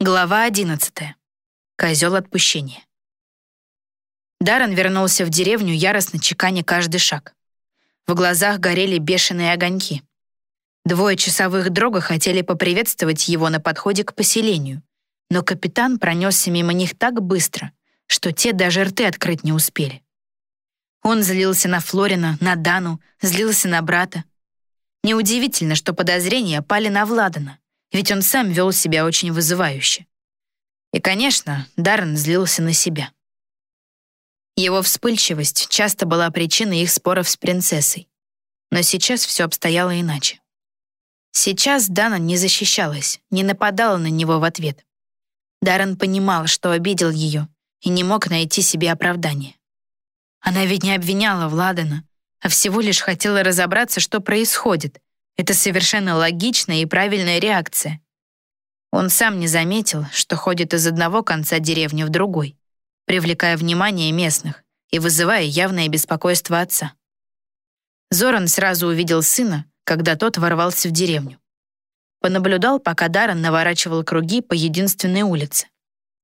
Глава 11. Козел отпущения. Даррен вернулся в деревню, яростно чеканя каждый шаг. В глазах горели бешеные огоньки. Двое часовых дрога хотели поприветствовать его на подходе к поселению, но капитан пронесся мимо них так быстро, что те даже рты открыть не успели. Он злился на Флорина, на Дану, злился на брата. Неудивительно, что подозрения пали на Владана — ведь он сам вел себя очень вызывающе. И, конечно, Даррен злился на себя. Его вспыльчивость часто была причиной их споров с принцессой. Но сейчас все обстояло иначе. Сейчас Дана не защищалась, не нападала на него в ответ. Даррен понимал, что обидел ее, и не мог найти себе оправдания. Она ведь не обвиняла Владана, а всего лишь хотела разобраться, что происходит, это совершенно логичная и правильная реакция. Он сам не заметил, что ходит из одного конца деревни в другой, привлекая внимание местных и вызывая явное беспокойство отца. Зоран сразу увидел сына, когда тот ворвался в деревню. Понаблюдал, пока Даррен наворачивал круги по единственной улице.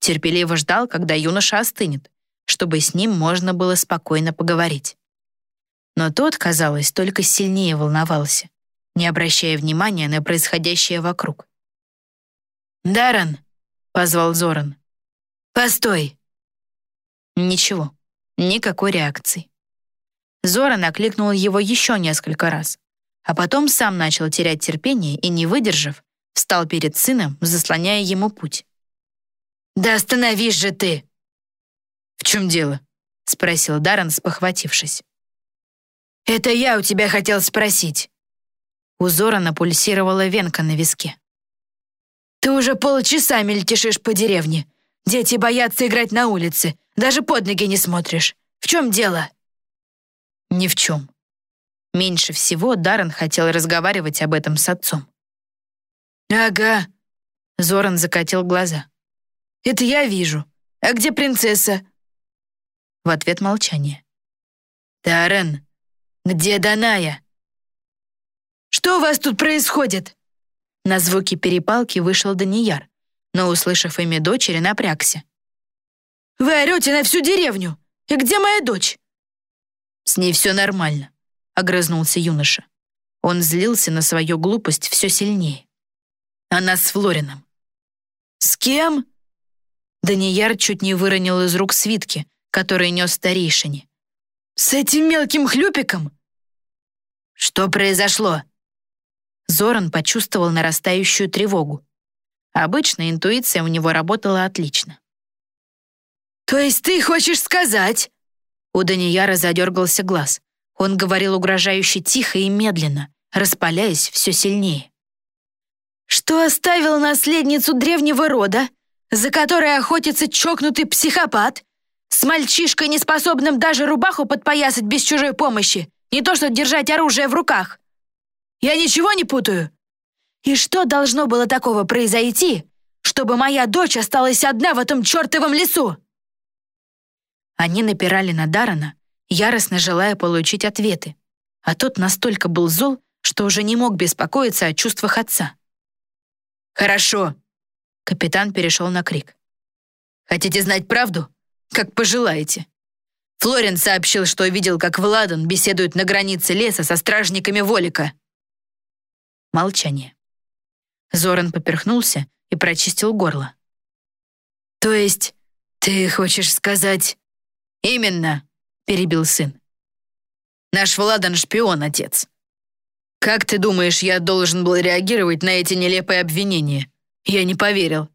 Терпеливо ждал, когда юноша остынет, чтобы с ним можно было спокойно поговорить. Но тот, казалось, только сильнее волновался не обращая внимания на происходящее вокруг. «Даррен!» — позвал Зоран. «Постой!» Ничего, никакой реакции. Зоран окликнул его еще несколько раз, а потом сам начал терять терпение и, не выдержав, встал перед сыном, заслоняя ему путь. «Да остановись же ты!» «В чем дело?» — спросил Даррен, спохватившись. «Это я у тебя хотел спросить. У Зорана венка на виске. «Ты уже полчаса мельтешишь по деревне. Дети боятся играть на улице. Даже под ноги не смотришь. В чем дело?» «Ни в чем». Меньше всего Даррен хотел разговаривать об этом с отцом. «Ага», — Зоран закатил глаза. «Это я вижу. А где принцесса?» В ответ молчание. «Даррен, где Даная?» Что у вас тут происходит?» На звуки перепалки вышел Данияр, но, услышав имя дочери, напрягся. «Вы орете на всю деревню! И где моя дочь?» «С ней все нормально», — огрызнулся юноша. Он злился на свою глупость все сильнее. Она с Флорином. «С кем?» Данияр чуть не выронил из рук свитки, которые нес старейшине. «С этим мелким хлюпиком?» «Что произошло?» Зоран почувствовал нарастающую тревогу. Обычно интуиция у него работала отлично. «То есть ты хочешь сказать?» У Данияра задергался глаз. Он говорил угрожающе тихо и медленно, распаляясь все сильнее. «Что оставил наследницу древнего рода, за которой охотится чокнутый психопат, с мальчишкой, неспособным даже рубаху подпоясать без чужой помощи, не то что держать оружие в руках?» Я ничего не путаю? И что должно было такого произойти, чтобы моя дочь осталась одна в этом чертовом лесу?» Они напирали на Дарана, яростно желая получить ответы, а тот настолько был зол, что уже не мог беспокоиться о чувствах отца. «Хорошо», — капитан перешел на крик. «Хотите знать правду? Как пожелаете». Флорин сообщил, что видел, как Владан беседует на границе леса со стражниками Волика. Молчание. Зоран поперхнулся и прочистил горло. «То есть ты хочешь сказать...» «Именно», — перебил сын. «Наш Владан шпион, отец. Как ты думаешь, я должен был реагировать на эти нелепые обвинения? Я не поверил».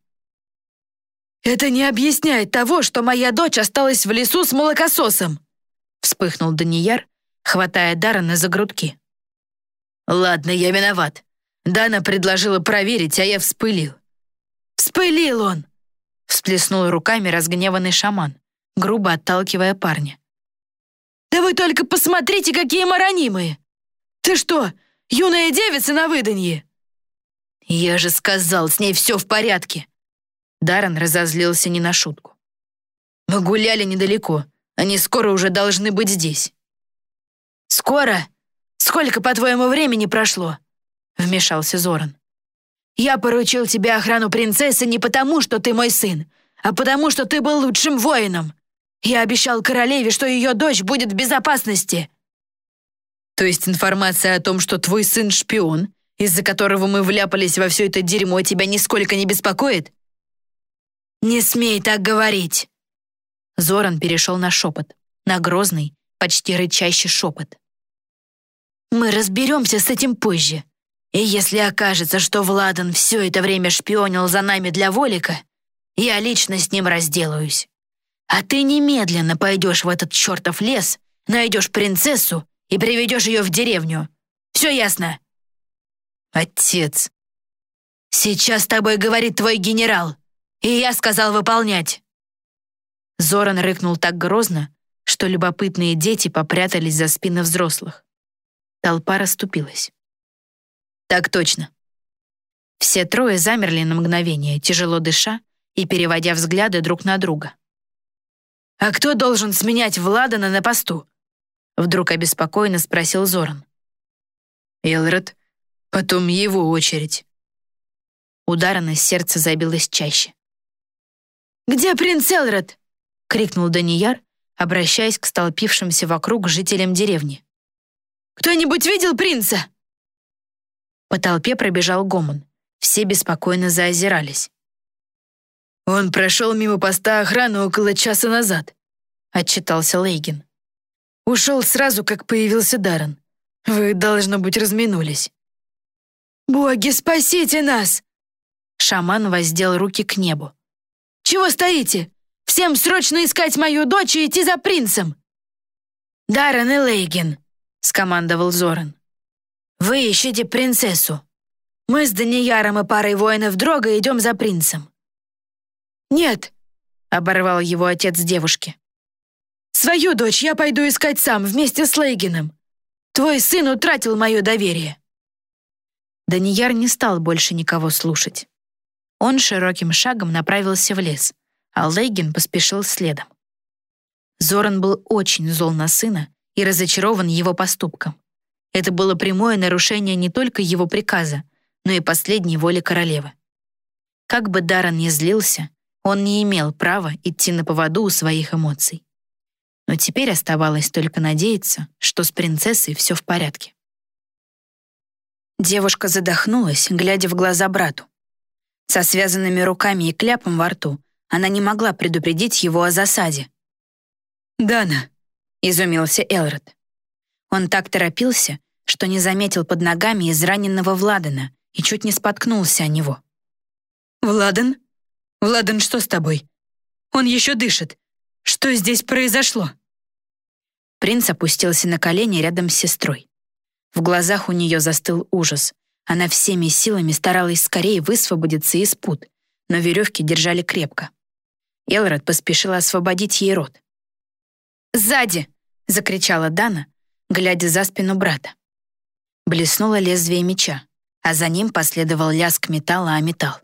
«Это не объясняет того, что моя дочь осталась в лесу с молокососом», вспыхнул Данияр, хватая Даррена за грудки. «Ладно, я виноват. Дана предложила проверить, а я вспылил. «Вспылил он!» — всплеснул руками разгневанный шаман, грубо отталкивая парня. «Да вы только посмотрите, какие маранимые! Ты что, юная девица на выданье?» «Я же сказал, с ней все в порядке!» Даррен разозлился не на шутку. «Мы гуляли недалеко, они скоро уже должны быть здесь». «Скоро? Сколько, по-твоему, времени прошло?» Вмешался Зоран. Я поручил тебе охрану принцессы не потому, что ты мой сын, а потому, что ты был лучшим воином. Я обещал королеве, что ее дочь будет в безопасности». «То есть информация о том, что твой сын шпион, из-за которого мы вляпались во все это дерьмо, тебя нисколько не беспокоит?» «Не смей так говорить!» Зоран перешел на шепот, на грозный, почти рычащий шепот. «Мы разберемся с этим позже. И если окажется, что Владан все это время шпионил за нами для Волика, я лично с ним разделаюсь. А ты немедленно пойдешь в этот чертов лес, найдешь принцессу и приведешь ее в деревню. Все ясно?» «Отец!» «Сейчас с тобой говорит твой генерал, и я сказал выполнять!» Зоран рыкнул так грозно, что любопытные дети попрятались за спины взрослых. Толпа расступилась. «Так точно». Все трое замерли на мгновение, тяжело дыша и переводя взгляды друг на друга. «А кто должен сменять Владана на посту?» Вдруг обеспокоенно спросил Зоран. «Элрод, потом его очередь». У Дарана сердце забилось чаще. «Где принц Элрод?» — крикнул Данияр, обращаясь к столпившимся вокруг жителям деревни. «Кто-нибудь видел принца?» По толпе пробежал гомон. Все беспокойно заозирались. «Он прошел мимо поста охраны около часа назад», — отчитался Лейгин. «Ушел сразу, как появился Даррен. Вы, должно быть, разминулись». «Боги, спасите нас!» Шаман воздел руки к небу. «Чего стоите? Всем срочно искать мою дочь и идти за принцем!» «Даррен и Лейгин», — скомандовал Зоран. «Вы ищите принцессу. Мы с Данияром и парой воинов Дрога идем за принцем. «Нет», — оборвал его отец девушки. «Свою дочь я пойду искать сам, вместе с Лейгином. Твой сын утратил мое доверие». Данияр не стал больше никого слушать. Он широким шагом направился в лес, а Лейгин поспешил следом. Зоран был очень зол на сына и разочарован его поступком. Это было прямое нарушение не только его приказа, но и последней воли королевы. Как бы Даран ни злился, он не имел права идти на поводу у своих эмоций. Но теперь оставалось только надеяться, что с принцессой все в порядке. Девушка задохнулась, глядя в глаза брату. Со связанными руками и кляпом во рту она не могла предупредить его о засаде. «Дана!» — изумился Элрод. Он так торопился, что не заметил под ногами израненного Владана и чуть не споткнулся о него. «Владан?» «Владан, что с тобой? Он еще дышит. Что здесь произошло?» Принц опустился на колени рядом с сестрой. В глазах у нее застыл ужас. Она всеми силами старалась скорее высвободиться из пут, но веревки держали крепко. Элрод поспешила освободить ей рот. «Сзади!» — закричала Дана, глядя за спину брата. Блеснуло лезвие меча, а за ним последовал лязг металла о металл.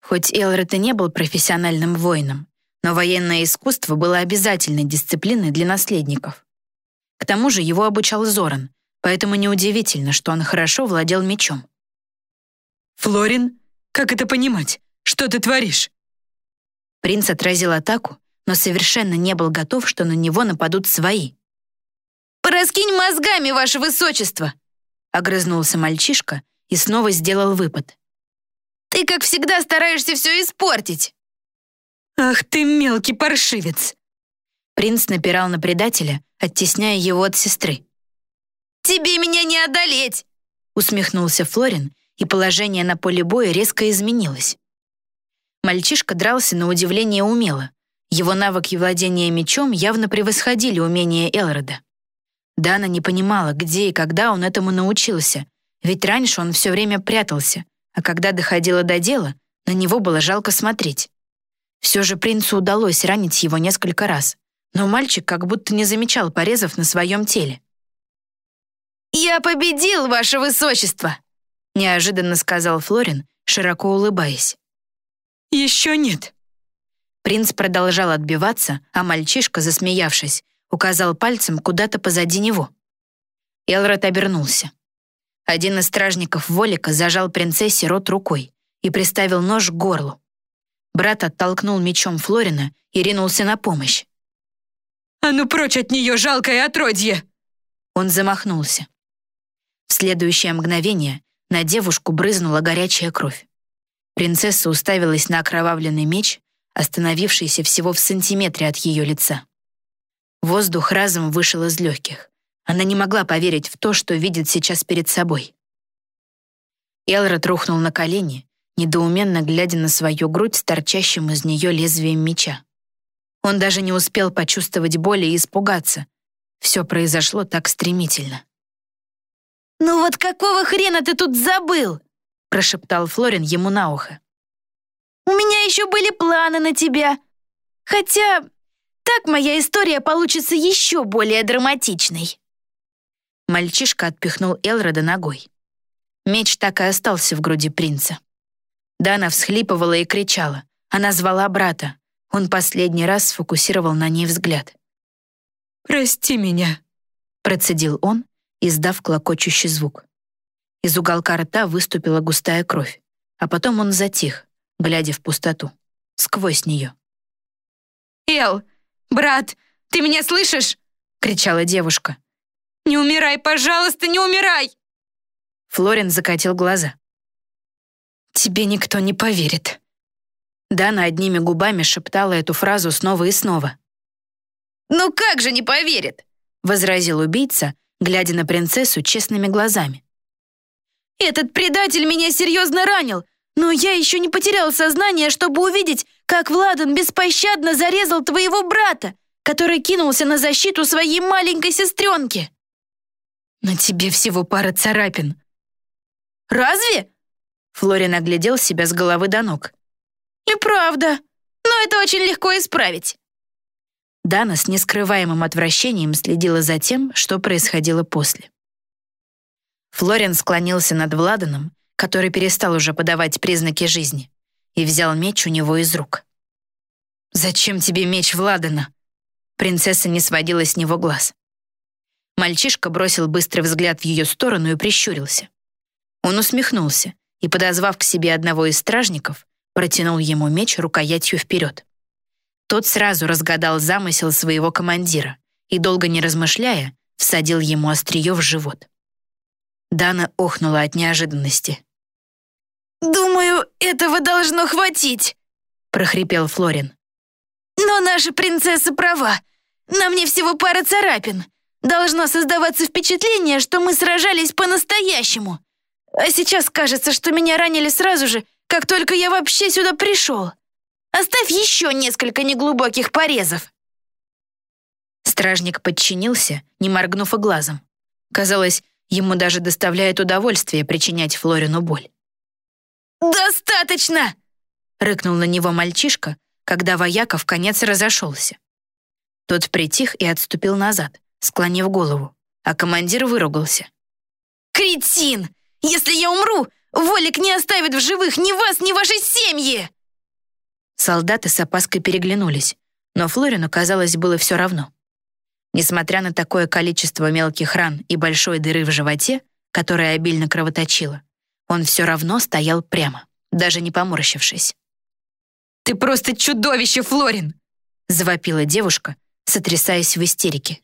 Хоть Элред и не был профессиональным воином, но военное искусство было обязательной дисциплиной для наследников. К тому же его обучал Зоран, поэтому неудивительно, что он хорошо владел мечом. «Флорин, как это понимать? Что ты творишь?» Принц отразил атаку, но совершенно не был готов, что на него нападут свои. «Пораскинь мозгами, ваше высочество!» Огрызнулся мальчишка и снова сделал выпад. Ты, как всегда, стараешься все испортить!» «Ах ты, мелкий паршивец!» Принц напирал на предателя, оттесняя его от сестры. «Тебе меня не одолеть!» усмехнулся Флорин, и положение на поле боя резко изменилось. Мальчишка дрался на удивление умело. Его навыки владения мечом явно превосходили умения Элрода. Дана не понимала, где и когда он этому научился, ведь раньше он все время прятался, а когда доходило до дела, на него было жалко смотреть. Все же принцу удалось ранить его несколько раз, но мальчик как будто не замечал порезов на своем теле. «Я победил, ваше высочество!» неожиданно сказал Флорин, широко улыбаясь. «Еще нет». Принц продолжал отбиваться, а мальчишка, засмеявшись, указал пальцем куда-то позади него. Элрод обернулся. Один из стражников Волика зажал принцессе рот рукой и приставил нож к горлу. Брат оттолкнул мечом Флорина и ринулся на помощь. «А ну прочь от нее, жалкое отродье!» Он замахнулся. В следующее мгновение на девушку брызнула горячая кровь. Принцесса уставилась на окровавленный меч, остановившийся всего в сантиметре от ее лица. Воздух разом вышел из легких. Она не могла поверить в то, что видит сейчас перед собой. Элрод рухнул на колени, недоуменно глядя на свою грудь с торчащим из нее лезвием меча. Он даже не успел почувствовать боли и испугаться. Все произошло так стремительно. «Ну вот какого хрена ты тут забыл?» прошептал Флорин ему на ухо. «У меня еще были планы на тебя. Хотя так моя история получится еще более драматичной». Мальчишка отпихнул Элрода ногой. Меч так и остался в груди принца. Дана всхлипывала и кричала. Она звала брата. Он последний раз сфокусировал на ней взгляд. «Прости меня», — процедил он, издав клокочущий звук. Из уголка рта выступила густая кровь, а потом он затих, глядя в пустоту, сквозь нее. «Эл, брат, ты меня слышишь?» — кричала девушка. «Не умирай, пожалуйста, не умирай!» Флорин закатил глаза. «Тебе никто не поверит». Дана одними губами шептала эту фразу снова и снова. «Ну как же не поверит?» — возразил убийца, глядя на принцессу честными глазами. Этот предатель меня серьезно ранил, но я еще не потерял сознание, чтобы увидеть, как Владан беспощадно зарезал твоего брата, который кинулся на защиту своей маленькой сестренки. На тебе всего пара царапин. Разве? Флорин оглядел себя с головы до ног. И правда, но это очень легко исправить. Дана с нескрываемым отвращением следила за тем, что происходило после. Флорин склонился над Владаном, который перестал уже подавать признаки жизни, и взял меч у него из рук. «Зачем тебе меч Владана?» Принцесса не сводила с него глаз. Мальчишка бросил быстрый взгляд в ее сторону и прищурился. Он усмехнулся и, подозвав к себе одного из стражников, протянул ему меч рукоятью вперед. Тот сразу разгадал замысел своего командира и, долго не размышляя, всадил ему острие в живот. Дана охнула от неожиданности. «Думаю, этого должно хватить», — прохрипел Флорин. «Но наша принцесса права. На мне всего пара царапин. Должно создаваться впечатление, что мы сражались по-настоящему. А сейчас кажется, что меня ранили сразу же, как только я вообще сюда пришел. Оставь еще несколько неглубоких порезов». Стражник подчинился, не моргнув и глазом. Казалось, Ему даже доставляет удовольствие причинять Флорину боль. «Достаточно!» — рыкнул на него мальчишка, когда вояка в конец разошелся. Тот притих и отступил назад, склонив голову, а командир выругался. «Кретин! Если я умру, Волик не оставит в живых ни вас, ни вашей семьи!» Солдаты с опаской переглянулись, но Флорину, казалось, было все равно. Несмотря на такое количество мелких ран и большой дыры в животе, которая обильно кровоточила, он все равно стоял прямо, даже не поморщившись. «Ты просто чудовище, Флорин!» — завопила девушка, сотрясаясь в истерике.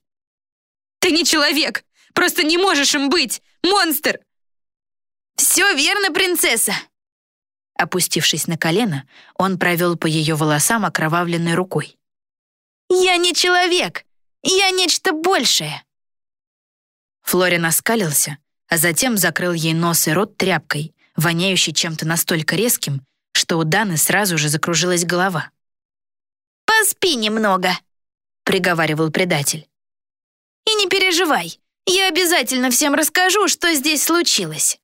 «Ты не человек! Просто не можешь им быть! Монстр!» «Все верно, принцесса!» Опустившись на колено, он провел по ее волосам окровавленной рукой. «Я не человек! Я нечто большее!» Флорин оскалился, а затем закрыл ей нос и рот тряпкой, воняющей чем-то настолько резким, что у Даны сразу же закружилась голова. «Поспи немного», — приговаривал предатель. «И не переживай, я обязательно всем расскажу, что здесь случилось».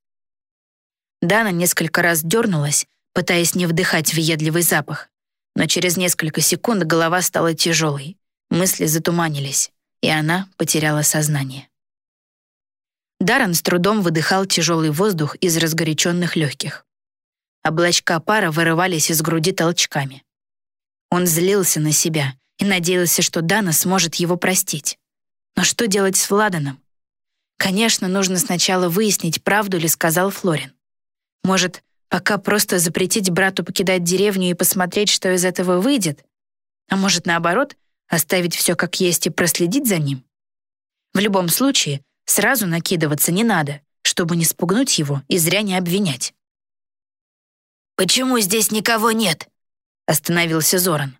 Дана несколько раз дернулась, пытаясь не вдыхать въедливый запах, но через несколько секунд голова стала тяжелой, Мысли затуманились, и она потеряла сознание. Даррен с трудом выдыхал тяжелый воздух из разгоряченных легких. Облачка пара вырывались из груди толчками. Он злился на себя и надеялся, что Дана сможет его простить. Но что делать с Владаном? Конечно, нужно сначала выяснить, правду ли сказал Флорин. Может, пока просто запретить брату покидать деревню и посмотреть, что из этого выйдет? А может, наоборот, оставить все как есть и проследить за ним? В любом случае, сразу накидываться не надо, чтобы не спугнуть его и зря не обвинять. «Почему здесь никого нет?» — остановился Зоран.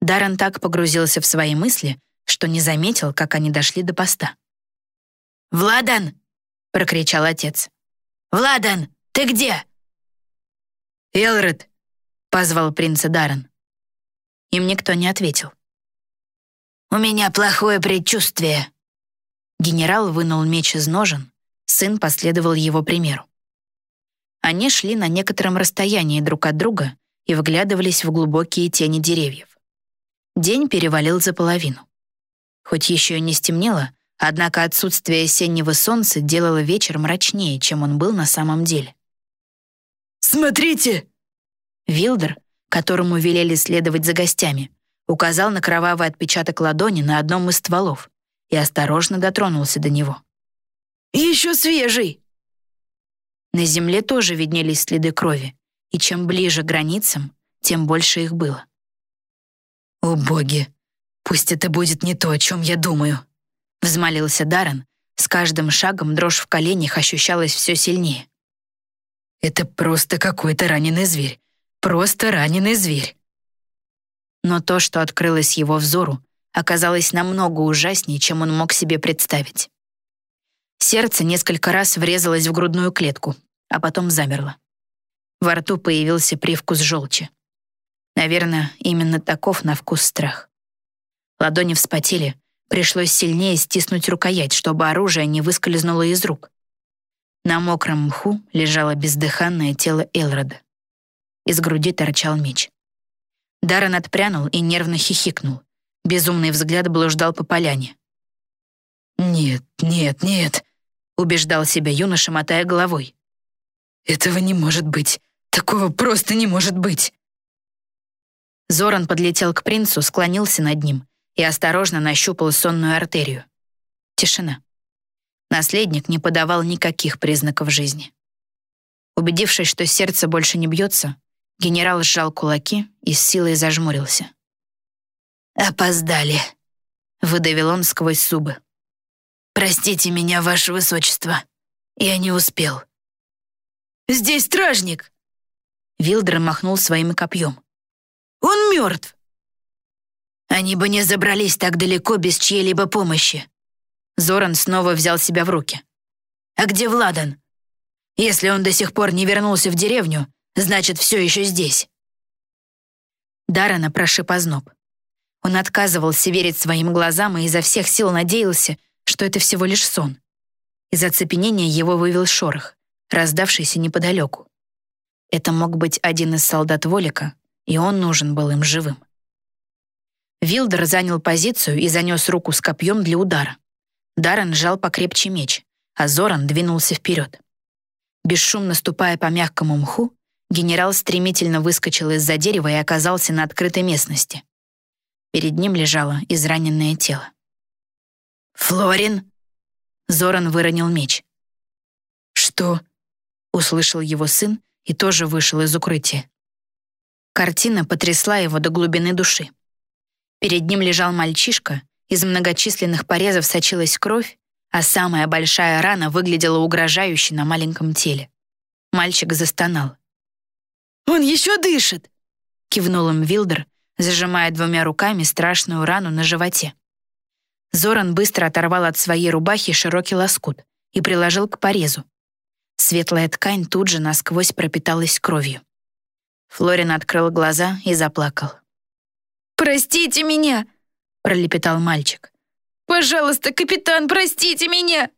Даррен так погрузился в свои мысли, что не заметил, как они дошли до поста. «Владан!» — прокричал отец. «Владан, ты где?» «Элред!» — позвал принца Даррен. Им никто не ответил. «У меня плохое предчувствие». Генерал вынул меч из ножен, сын последовал его примеру. Они шли на некотором расстоянии друг от друга и вглядывались в глубокие тени деревьев. День перевалил за половину. Хоть еще и не стемнело, однако отсутствие осеннего солнца делало вечер мрачнее, чем он был на самом деле. «Смотрите!» Вилдер, которому велели следовать за гостями, указал на кровавый отпечаток ладони на одном из стволов и осторожно дотронулся до него. «Еще свежий!» На земле тоже виднелись следы крови, и чем ближе к границам, тем больше их было. «О боги, пусть это будет не то, о чем я думаю», — взмолился Даррен. С каждым шагом дрожь в коленях ощущалась все сильнее. «Это просто какой-то раненый зверь. Просто раненый зверь». Но то, что открылось его взору, оказалось намного ужаснее, чем он мог себе представить. Сердце несколько раз врезалось в грудную клетку, а потом замерло. Во рту появился привкус желчи. Наверное, именно таков на вкус страх. Ладони вспотели, пришлось сильнее стиснуть рукоять, чтобы оружие не выскользнуло из рук. На мокром мху лежало бездыханное тело Элрода. Из груди торчал меч. Даррен отпрянул и нервно хихикнул. Безумный взгляд блуждал по поляне. «Нет, нет, нет», — убеждал себя юноша, мотая головой. «Этого не может быть. Такого просто не может быть». Зоран подлетел к принцу, склонился над ним и осторожно нащупал сонную артерию. Тишина. Наследник не подавал никаких признаков жизни. Убедившись, что сердце больше не бьется, генерал сжал кулаки и с силой зажмурился. «Опоздали», — выдавил он сквозь зубы. «Простите меня, ваше высочество. Я не успел». «Здесь стражник!» Вилдер махнул своим копьем. «Он мертв!» «Они бы не забрались так далеко без чьей-либо помощи». Зоран снова взял себя в руки. «А где Владан? Если он до сих пор не вернулся в деревню, значит, все еще здесь». Дарана прошиб озноб. Он отказывался верить своим глазам и изо всех сил надеялся, что это всего лишь сон. Из оцепенения его вывел шорох, раздавшийся неподалеку. Это мог быть один из солдат Волика, и он нужен был им живым. Вилдер занял позицию и занес руку с копьем для удара. Даррен сжал покрепче меч, а Зоран двинулся вперед. Бесшумно ступая по мягкому мху, генерал стремительно выскочил из-за дерева и оказался на открытой местности. Перед ним лежало израненное тело. «Флорин!» Зоран выронил меч. «Что?» — услышал его сын и тоже вышел из укрытия. Картина потрясла его до глубины души. Перед ним лежал мальчишка, из многочисленных порезов сочилась кровь, а самая большая рана выглядела угрожающе на маленьком теле. Мальчик застонал. «Он еще дышит!» — кивнул им Вилдер, зажимая двумя руками страшную рану на животе. Зоран быстро оторвал от своей рубахи широкий лоскут и приложил к порезу. Светлая ткань тут же насквозь пропиталась кровью. Флорин открыл глаза и заплакал. «Простите меня!» — пролепетал мальчик. «Пожалуйста, капитан, простите меня!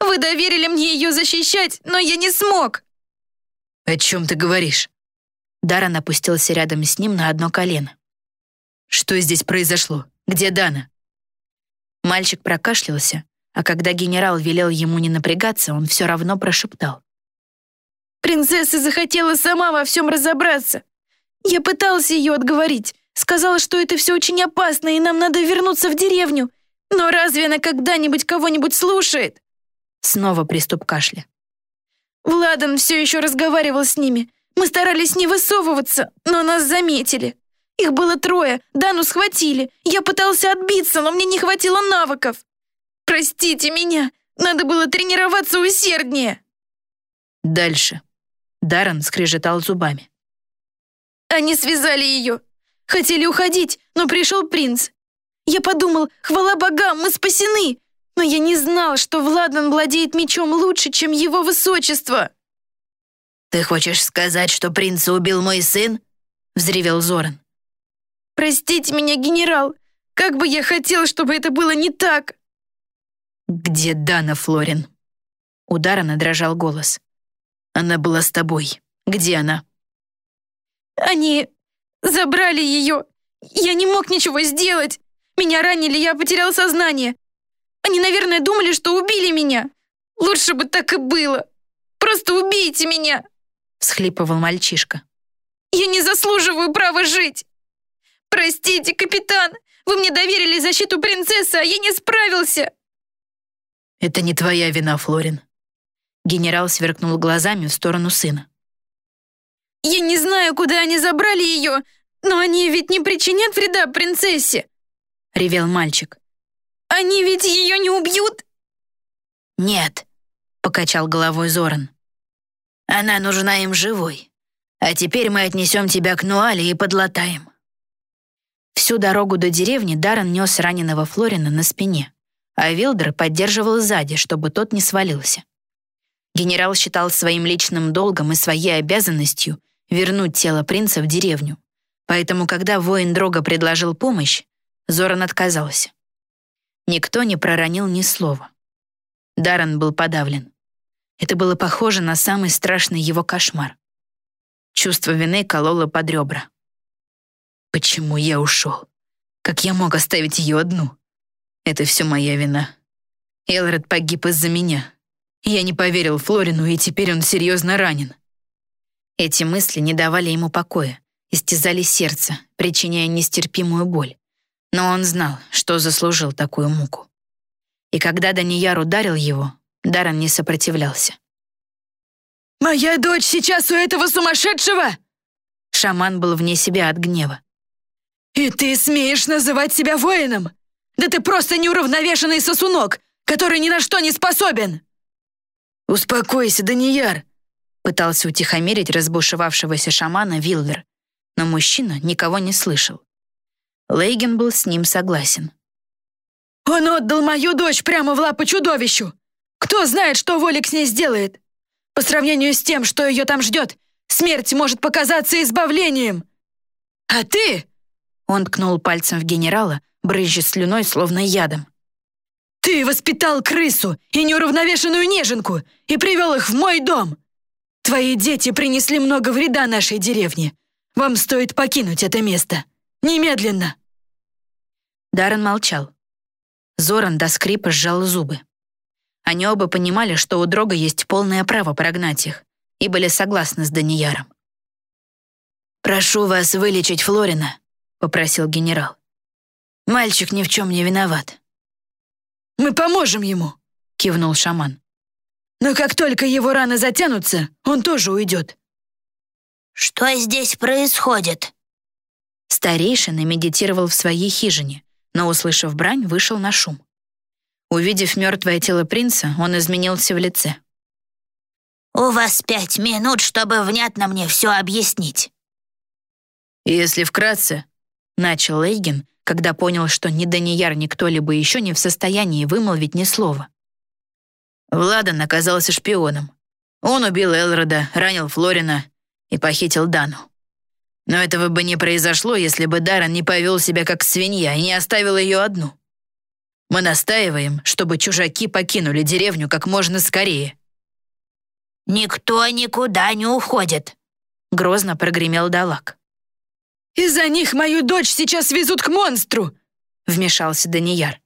Вы доверили мне ее защищать, но я не смог!» «О чем ты говоришь?» Даррен опустился рядом с ним на одно колено. «Что здесь произошло? Где Дана?» Мальчик прокашлялся, а когда генерал велел ему не напрягаться, он все равно прошептал. «Принцесса захотела сама во всем разобраться. Я пытался ее отговорить, сказала, что это все очень опасно, и нам надо вернуться в деревню. Но разве она когда-нибудь кого-нибудь слушает?» Снова приступ кашля. Владан все еще разговаривал с ними. Мы старались не высовываться, но нас заметили. Их было трое, Дану схватили. Я пытался отбиться, но мне не хватило навыков. Простите меня, надо было тренироваться усерднее. Дальше. Даррен скрежетал зубами. Они связали ее. Хотели уходить, но пришел принц. Я подумал, хвала богам, мы спасены. Но я не знал, что Владан владеет мечом лучше, чем его высочество. «Ты хочешь сказать, что принца убил мой сын?» — взревел Зоран. «Простите меня, генерал. Как бы я хотел, чтобы это было не так!» «Где Дана, Флорин?» У Дарана дрожал голос. «Она была с тобой. Где она?» «Они забрали ее. Я не мог ничего сделать. Меня ранили, я потерял сознание. Они, наверное, думали, что убили меня. Лучше бы так и было. Просто убейте меня!» всхлипывал мальчишка. «Я не заслуживаю права жить! Простите, капитан, вы мне доверили защиту принцессы, а я не справился!» «Это не твоя вина, Флорин». Генерал сверкнул глазами в сторону сына. «Я не знаю, куда они забрали ее, но они ведь не причинят вреда принцессе!» — ревел мальчик. «Они ведь ее не убьют?» «Нет», — покачал головой Зоран. «Она нужна им живой. А теперь мы отнесем тебя к Нуале и подлатаем». Всю дорогу до деревни Даррен нес раненого Флорина на спине, а Вилдер поддерживал сзади, чтобы тот не свалился. Генерал считал своим личным долгом и своей обязанностью вернуть тело принца в деревню. Поэтому, когда воин Дрога предложил помощь, Зоран отказался. Никто не проронил ни слова. Даррен был подавлен. Это было похоже на самый страшный его кошмар. Чувство вины кололо под ребра. Почему я ушел? Как я мог оставить ее одну? Это все моя вина. Элред погиб из-за меня. Я не поверил Флорину, и теперь он серьезно ранен. Эти мысли не давали ему покоя, истязали сердце, причиняя нестерпимую боль но он знал, что заслужил такую муку. И когда Данияр ударил его, Даран не сопротивлялся. «Моя дочь сейчас у этого сумасшедшего!» Шаман был вне себя от гнева. «И ты смеешь называть себя воином? Да ты просто неуравновешенный сосунок, который ни на что не способен!» «Успокойся, Данияр!» пытался утихомирить разбушевавшегося шамана Вилдер, но мужчина никого не слышал. Лейген был с ним согласен. «Он отдал мою дочь прямо в лапы чудовищу! Кто знает, что Волик с ней сделает? По сравнению с тем, что ее там ждет, смерть может показаться избавлением! А ты...» Он ткнул пальцем в генерала, брызжа слюной, словно ядом. «Ты воспитал крысу и неуравновешенную неженку и привел их в мой дом! Твои дети принесли много вреда нашей деревне. Вам стоит покинуть это место!» Немедленно!» Даррен молчал. Зоран до скрипа сжал зубы. Они оба понимали, что у Дрога есть полное право прогнать их, и были согласны с Данияром. «Прошу вас вылечить Флорина», — попросил генерал. «Мальчик ни в чем не виноват». «Мы поможем ему», — кивнул шаман. «Но как только его раны затянутся, он тоже уйдет». «Что здесь происходит?» Старейшина медитировал в своей хижине, но, услышав брань, вышел на шум. Увидев мертвое тело принца, он изменился в лице. «У вас пять минут, чтобы внятно мне все объяснить». «Если вкратце», — начал Лейген, когда понял, что ни Данияр, ни кто-либо еще не в состоянии вымолвить ни слова. Владан оказался шпионом. Он убил Элрода, ранил Флорина и похитил Дану. Но этого бы не произошло, если бы Даррен не повел себя как свинья и не оставил ее одну. Мы настаиваем, чтобы чужаки покинули деревню как можно скорее». «Никто никуда не уходит», — грозно прогремел Далак. «Из-за них мою дочь сейчас везут к монстру», — вмешался Данияр.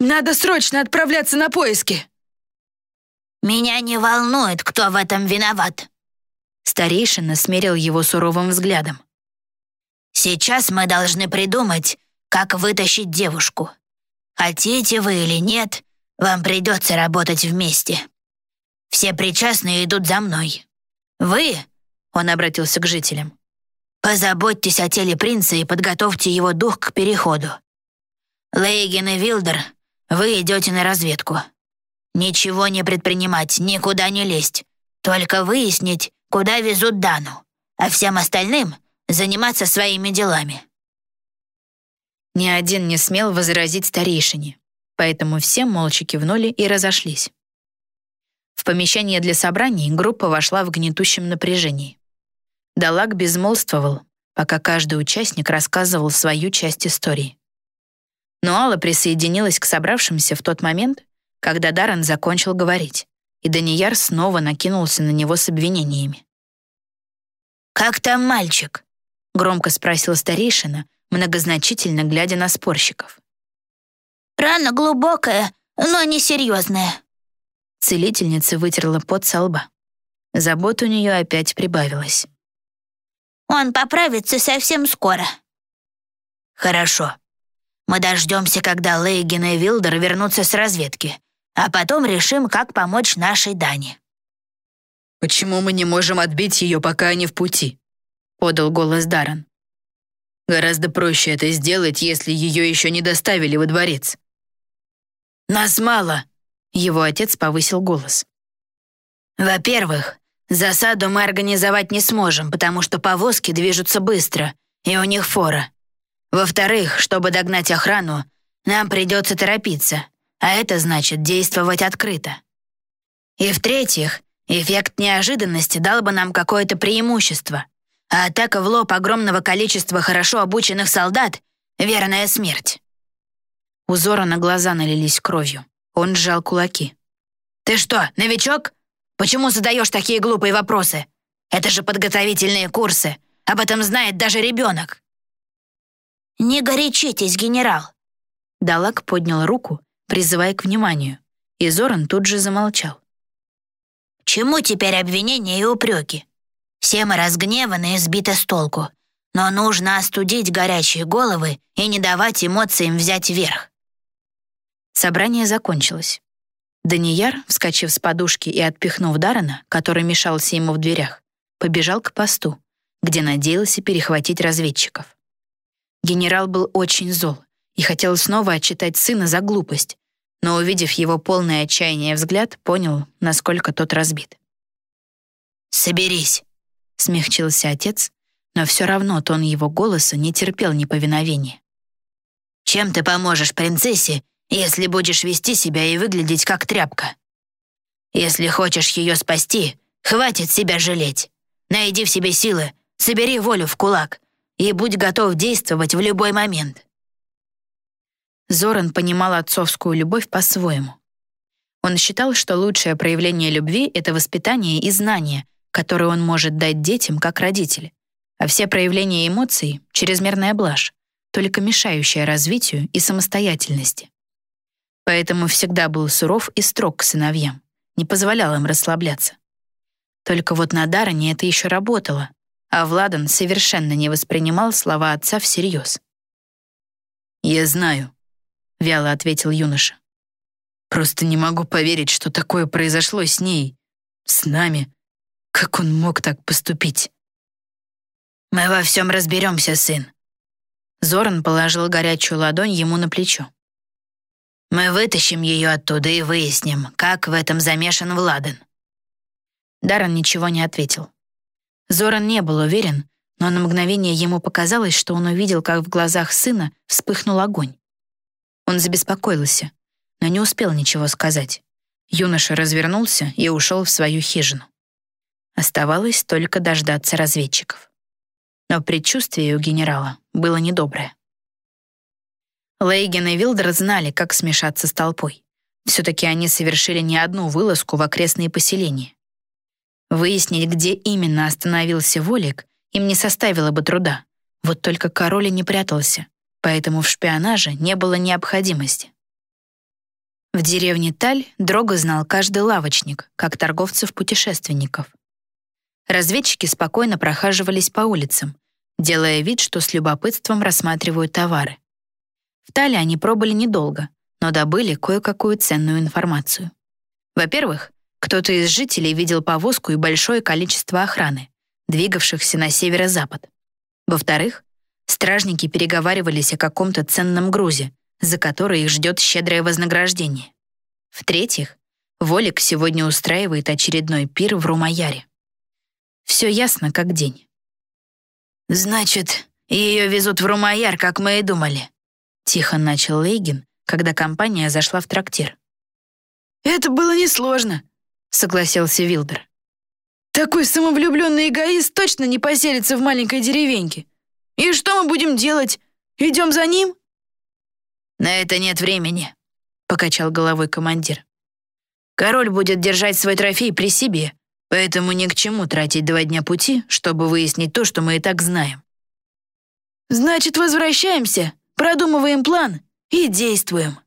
«Надо срочно отправляться на поиски». «Меня не волнует, кто в этом виноват», Старейшина смерил его суровым взглядом. «Сейчас мы должны придумать, как вытащить девушку. Хотите вы или нет, вам придется работать вместе. Все причастные идут за мной. Вы, — он обратился к жителям, — позаботьтесь о теле принца и подготовьте его дух к переходу. Лейген и Вилдер, вы идете на разведку. Ничего не предпринимать, никуда не лезть. Только выяснить, куда везут Дану, а всем остальным заниматься своими делами. Ни один не смел возразить старейшине, поэтому все молча кивнули и разошлись. В помещение для собраний группа вошла в гнетущем напряжении. Далак безмолвствовал, пока каждый участник рассказывал свою часть истории. Но Алла присоединилась к собравшимся в тот момент, когда Даррен закончил говорить, и Данияр снова накинулся на него с обвинениями. «Как там мальчик?» — громко спросил старейшина, многозначительно глядя на спорщиков. «Рана глубокая, но не серьезная». Целительница вытерла пот со лба. Забот у нее опять прибавилось. «Он поправится совсем скоро». «Хорошо. Мы дождемся, когда Лейген и Вилдер вернутся с разведки, а потом решим, как помочь нашей Дане». «Почему мы не можем отбить ее, пока они в пути?» — подал голос Даран. «Гораздо проще это сделать, если ее еще не доставили во дворец». «Нас мало!» — его отец повысил голос. «Во-первых, засаду мы организовать не сможем, потому что повозки движутся быстро, и у них фора. Во-вторых, чтобы догнать охрану, нам придется торопиться, а это значит действовать открыто. И в-третьих, эффект неожиданности дал бы нам какое-то преимущество, а атака в лоб огромного количества хорошо обученных солдат — верная смерть. У Зорана глаза налились кровью. Он сжал кулаки. «Ты что, новичок? Почему задаешь такие глупые вопросы? Это же подготовительные курсы. Об этом знает даже ребенок». «Не горячитесь, генерал!» Далак поднял руку, призывая к вниманию, и Зоран тут же замолчал. «Чему теперь обвинения и упреки? Все мы разгневаны и сбиты с толку, но нужно остудить горячие головы и не давать эмоциям взять верх». Собрание закончилось. Данияр, вскочив с подушки и отпихнув Дарана, который мешался ему в дверях, побежал к посту, где надеялся перехватить разведчиков. Генерал был очень зол и хотел снова отчитать сына за глупость, но, увидев его полное отчаяние взгляд, понял, насколько тот разбит. «Соберись», — смягчился отец, но все равно тон его голоса не терпел неповиновения. «Чем ты поможешь принцессе, если будешь вести себя и выглядеть как тряпка? Если хочешь ее спасти, хватит себя жалеть. Найди в себе силы, собери волю в кулак и будь готов действовать в любой момент». Зоран понимал отцовскую любовь по-своему. Он считал, что лучшее проявление любви — это воспитание и знание, которое он может дать детям как родитель, а все проявления эмоций — чрезмерная блажь, только мешающая развитию и самостоятельности. Поэтому всегда был суров и строг к сыновьям, не позволял им расслабляться. Только вот на Даране это еще работало, а Владан совершенно не воспринимал слова отца всерьез. «Я знаю», — вяло ответил юноша. «Просто не могу поверить, что такое произошло с ней, с нами. Как он мог так поступить?» «Мы во всем разберемся, сын». Зоран положил горячую ладонь ему на плечо. «Мы вытащим ее оттуда и выясним, как в этом замешан Владан». Даррен ничего не ответил. Зоран не был уверен, но на мгновение ему показалось, что он увидел, как в глазах сына вспыхнул огонь. Он забеспокоился, но не успел ничего сказать. Юноша развернулся и ушел в свою хижину. Оставалось только дождаться разведчиков. Но предчувствие у генерала было недоброе. Лейген и Вилдер знали, как смешаться с толпой. Все-таки они совершили не одну вылазку в окрестные поселения. Выяснить, где именно остановился Волик, им не составило бы труда. Вот только король не прятался, поэтому в шпионаже не было необходимости. В деревне Таль Дрога знал каждый лавочник, как торговцев-путешественников. Разведчики спокойно прохаживались по улицам, делая вид, что с любопытством рассматривают товары. В Тале они пробыли недолго, но добыли кое-какую ценную информацию. Во-первых, кто-то из жителей видел повозку и большое количество охраны, двигавшихся на северо-запад. Во-вторых, стражники переговаривались о каком-то ценном грузе, за который их ждет щедрое вознаграждение. В-третьих, Волик сегодня устраивает очередной пир в Румаяре. Все ясно, как день. «Значит, ее везут в Румаяр, как мы и думали», — тихо начал Лейгин, когда компания зашла в трактир. «Это было несложно», — согласился Вилдер. «Такой самовлюбленный эгоист точно не поселится в маленькой деревеньке. И что мы будем делать? Идем за ним?» «На это нет времени», — покачал головой командир. «Король будет держать свой трофей при себе, поэтому ни к чему тратить два дня пути, чтобы выяснить то, что мы и так знаем». «Значит, возвращаемся, продумываем план и действуем».